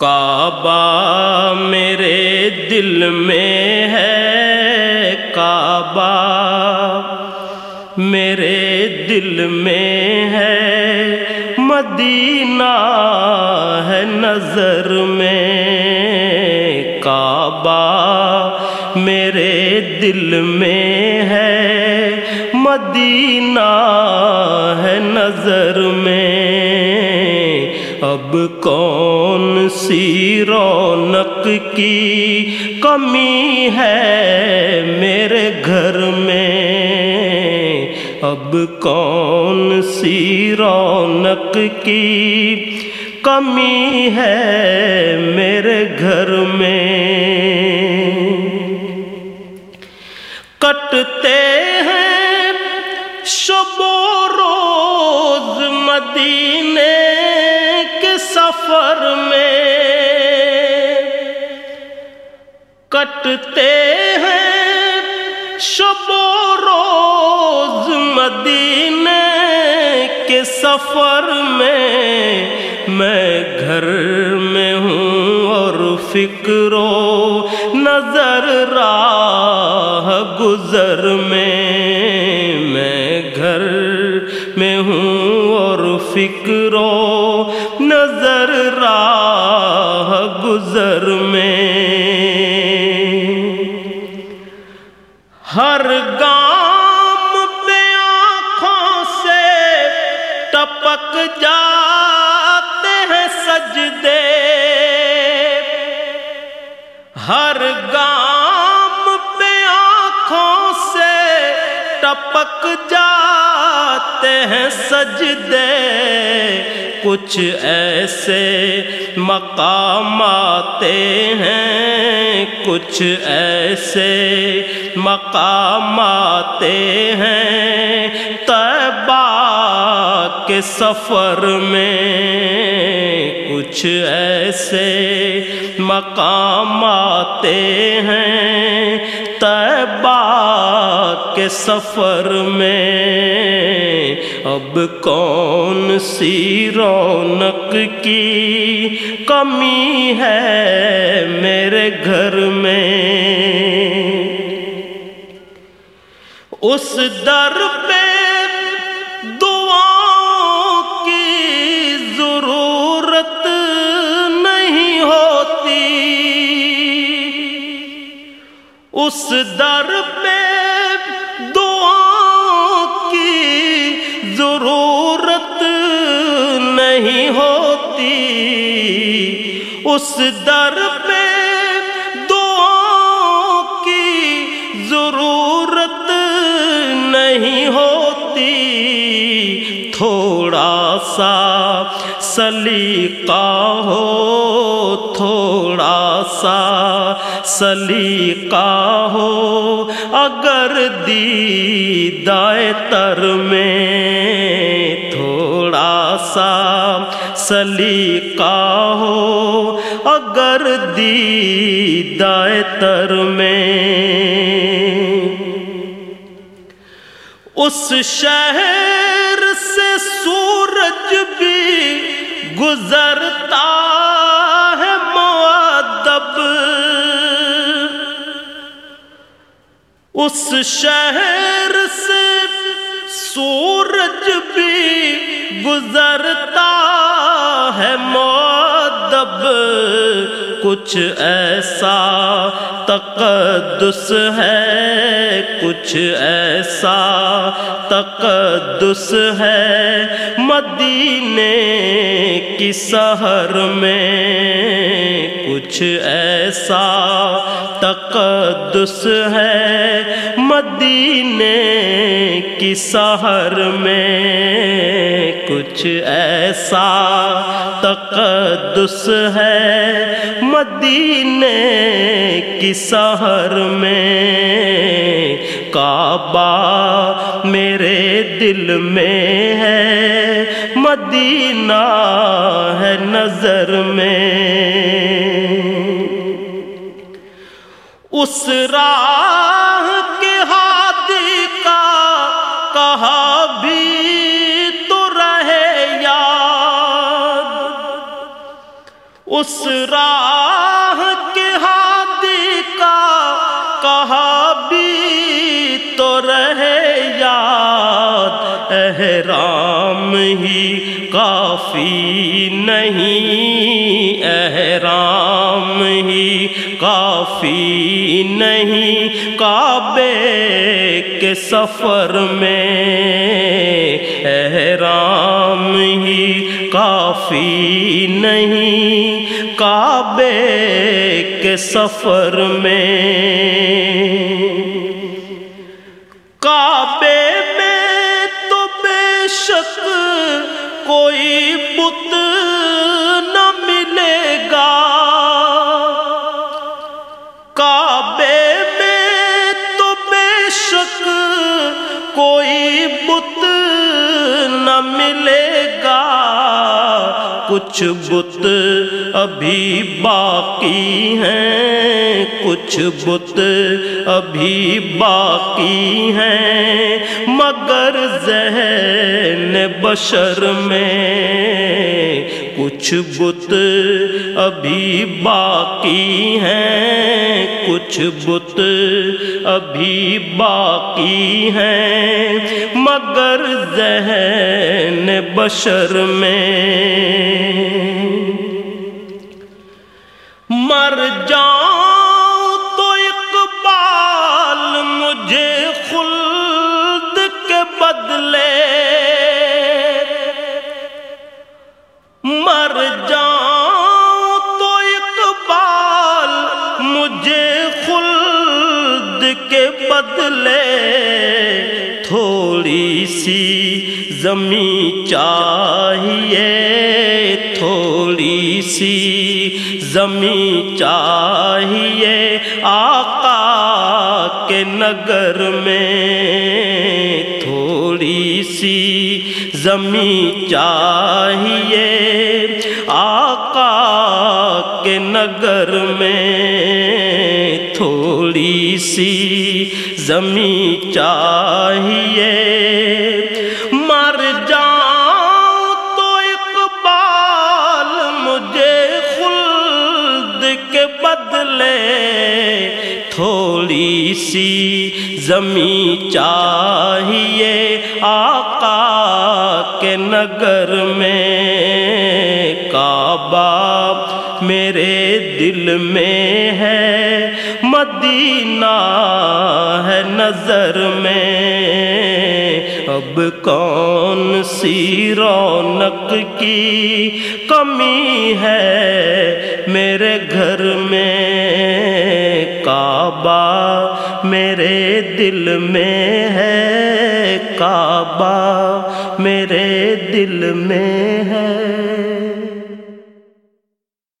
کعبہ میرے دل میں ہے، کعبہ میرے دل میں ہے۔ مدینہ ہے نظر میں، کعبہ میرے دل میں ہے۔ مدینہ ہے نظر میں اب کون سی رونق کی کمی ہے میرے گھر میں؟ اب کون سی رونق کی کمی ہے میرے گھر میں؟ کٹتے سفر میں کٹتے ہیں شب و روز مدینے کے سفر میں۔ میں گھر میں ہوں اور فکر و نظر راہ گزر میں۔ میں گھر میں ہوں اور فکر و گزر میں ہر گام پہ آنکھوں سے ٹپک جاتے ہیں سجدے۔ ہر گام پہ آنکھوں سے ٹپک جاتے ہیں سجدے۔ کچھ ایسے مقام آتے ہیں، کچھ ایسے مقام آتے ہیں۔ طیبہ کے سفر میں کچھ ایسے مقام آتے ہیں۔ طیبہ کے سفر میں اب کون سی رونق کی کمی ہے میرے گھر میں؟ اس در پہ دعاؤں کی ضرورت نہیں ہوتی۔ اس در پہ اس در پہ دعاؤں کی ضرورت نہیں ہوتی۔ تھوڑا سا سلیقہ ہو، تھوڑا سا سلیقہ ہو۔ اگر دی دائے تر میں تھوڑا سا سلیقہ ہو اگر دیدائے تر میں اس شہر سے سورج بھی گزرتا ہے معدب اس شہر سے سورج بھی گزرتا ہے معدب ادب کچھ ایسا تقدس ہے، کچھ ایسا تقدس ہے۔ مدینے کی سحر میں کچھ ایسا تقدس ہے۔ مدینے کی سحر میں کچھ ایسا تقدس ہے۔ مدینے کی سحر میں کعبہ میرے دل میں ہے، مدینہ ہے نظر میں۔ اس راہ کے ہاتھی کا کہا بھی تو رہے یاد۔ اس راہ احرام ہی کافی نہیں، احرام ہی کافی نہیں۔ کعبے کے سفر میں احرام ہی کافی نہیں۔ کعبے کے سفر میں گا کچھ بت ابھی باقی ہیں۔ کچھ بت ابھی باقی ہیں۔ مگر ذہن بشر میں کچھ بت ابھی باقی ہیں، کچھ بت ابھی باقی ہیں۔ مگر ذہن بشر میں مر جاؤں۔ مر جاؤں تو اقبال مجھے خلد کے بدلے تھوڑی سی زمیں چاہیے، تھوڑی سی زمیں چاہیے۔ آقا کے نگر میں تھوڑی سی زمیں چاہیے۔ آقا کے نگر میں تھوڑی سی زمیں چاہیے۔ مر جاؤں تو اقبال مجھے خلد کے بدلے تھوڑی سی زمیں چاہیے۔ آقا کے نگر میں میرے دل میں ہے، مدینہ ہے نظر میں۔ اب کون سی رونق کی کمی ہے میرے گھر میں؟ کعبہ میرے دل میں ہے، کعبہ میرے دل میں ہے۔